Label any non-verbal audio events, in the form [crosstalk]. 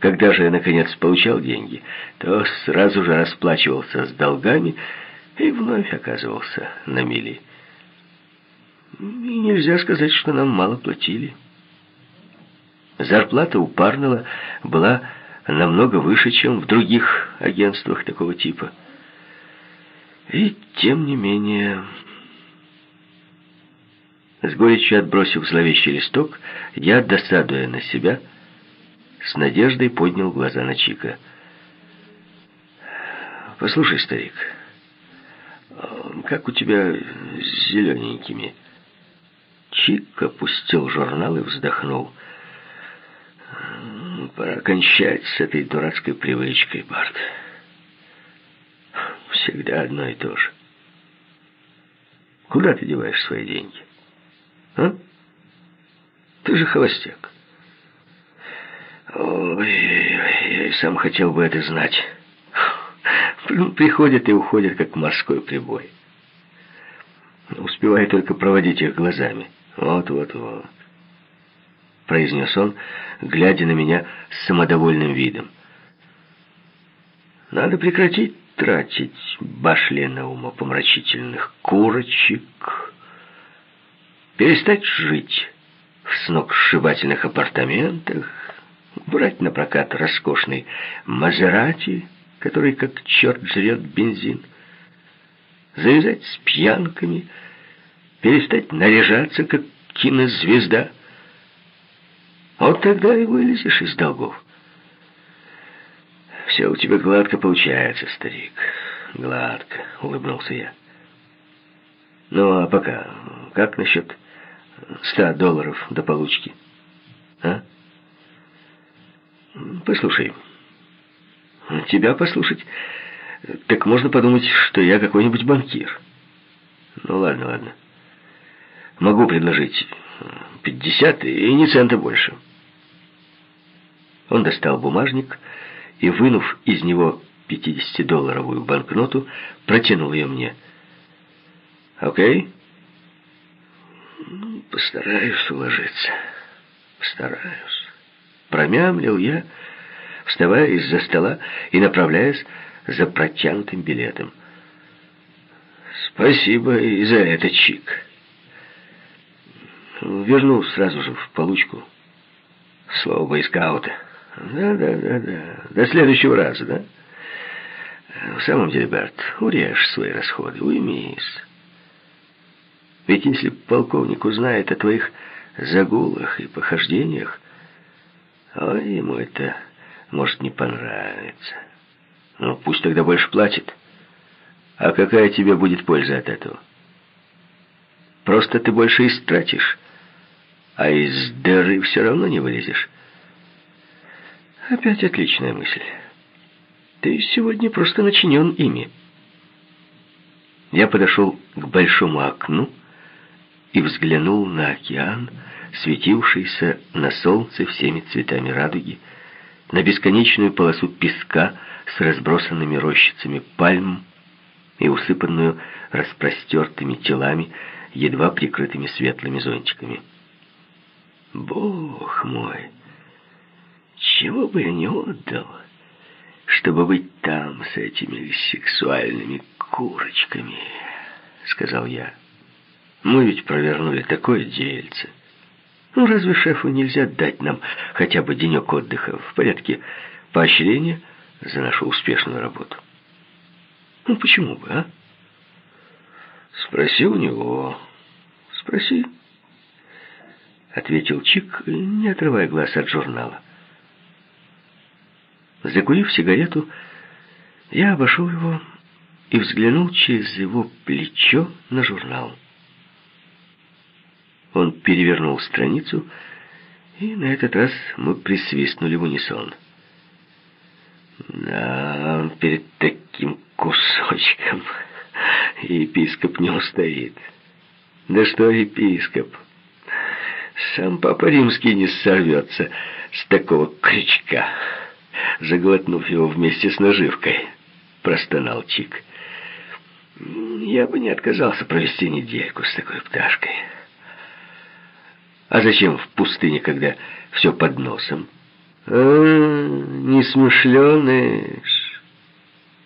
Когда же я, наконец, получал деньги, то сразу же расплачивался с долгами и вновь оказывался на мели. И нельзя сказать, что нам мало платили. Зарплата у Парнелла была намного выше, чем в других агентствах такого типа. И тем не менее... С горечью отбросив зловещий листок, я, досадуя на себя, с надеждой поднял глаза на Чика. «Послушай, старик, как у тебя с зелененькими?» Чик опустил журнал и вздохнул. «Пора кончать с этой дурацкой привычкой, Барт. Всегда одно и то же. Куда ты деваешь свои деньги?» А? Ты же холостяк. Ой, я и сам хотел бы это знать. Приходят и уходят, как морской прибой. Успеваю только проводить их глазами. Вот-вот-вот. Произнес он, глядя на меня с самодовольным видом. Надо прекратить тратить башли на умопомрачительных курочек, перестать жить в сногсшибательных апартаментах, брать на прокат роскошный Мазерати, который как черт жрет бензин, завязать с пьянками, перестать наряжаться, как кинозвезда. Вот тогда и вылезешь из долгов. Все у тебя гладко получается, старик. Гладко, улыбнулся я. Ну, а пока, как насчет ста долларов до получки. А? Послушай, тебя послушать, так можно подумать, что я какой-нибудь банкир. Ну ладно, ладно. Могу предложить пятьдесят и ни цента больше. Он достал бумажник и, вынув из него пятидесятидолларовую банкноту, протянул ее мне. «Окей?» Ну, постараюсь уложиться. Постараюсь. Промямлил я, вставая из-за стола и направляясь за протянутым билетом. Спасибо и за это, Чик. Вернул сразу же в получку. Слово бойскаута. Да, да, да, да. До следующего раза, да? В самом деле, Берт, урежь свои расходы, уймись. Ведь если полковник узнает о твоих загулах и похождениях, ой, ему это может не понравиться. Ну, пусть тогда больше платит. А какая тебе будет польза от этого? Просто ты больше истратишь, а из дыры все равно не вылезешь. Опять отличная мысль. Ты сегодня просто начинен ими. Я подошел к большому окну, и взглянул на океан, светившийся на солнце всеми цветами радуги, на бесконечную полосу песка с разбросанными рощицами пальм и усыпанную распростертыми телами, едва прикрытыми светлыми зонтиками. Бог мой, чего бы я не отдал, чтобы быть там с этими сексуальными курочками, сказал я. Мы ведь провернули такое дельце. Ну, разве шефу нельзя дать нам хотя бы денек отдыха в порядке поощрения за нашу успешную работу? Ну, почему бы, а? Спроси у него. Спроси. Ответил Чик, не отрывая глаз от журнала. Закурив сигарету, я обошел его и взглянул через его плечо на журнал. Он перевернул страницу, и на этот раз мы присвистнули в унисон. Да, перед таким кусочком [laughs] епископ не устоит. Да что епископ? Сам Папа Римский не сорвется с такого крючка, заглотнув его вместе с наживкой, простонал Чик. Я бы не отказался провести недельку с такой пташкой. А зачем в пустыне, когда все под носом? А, несмышленые,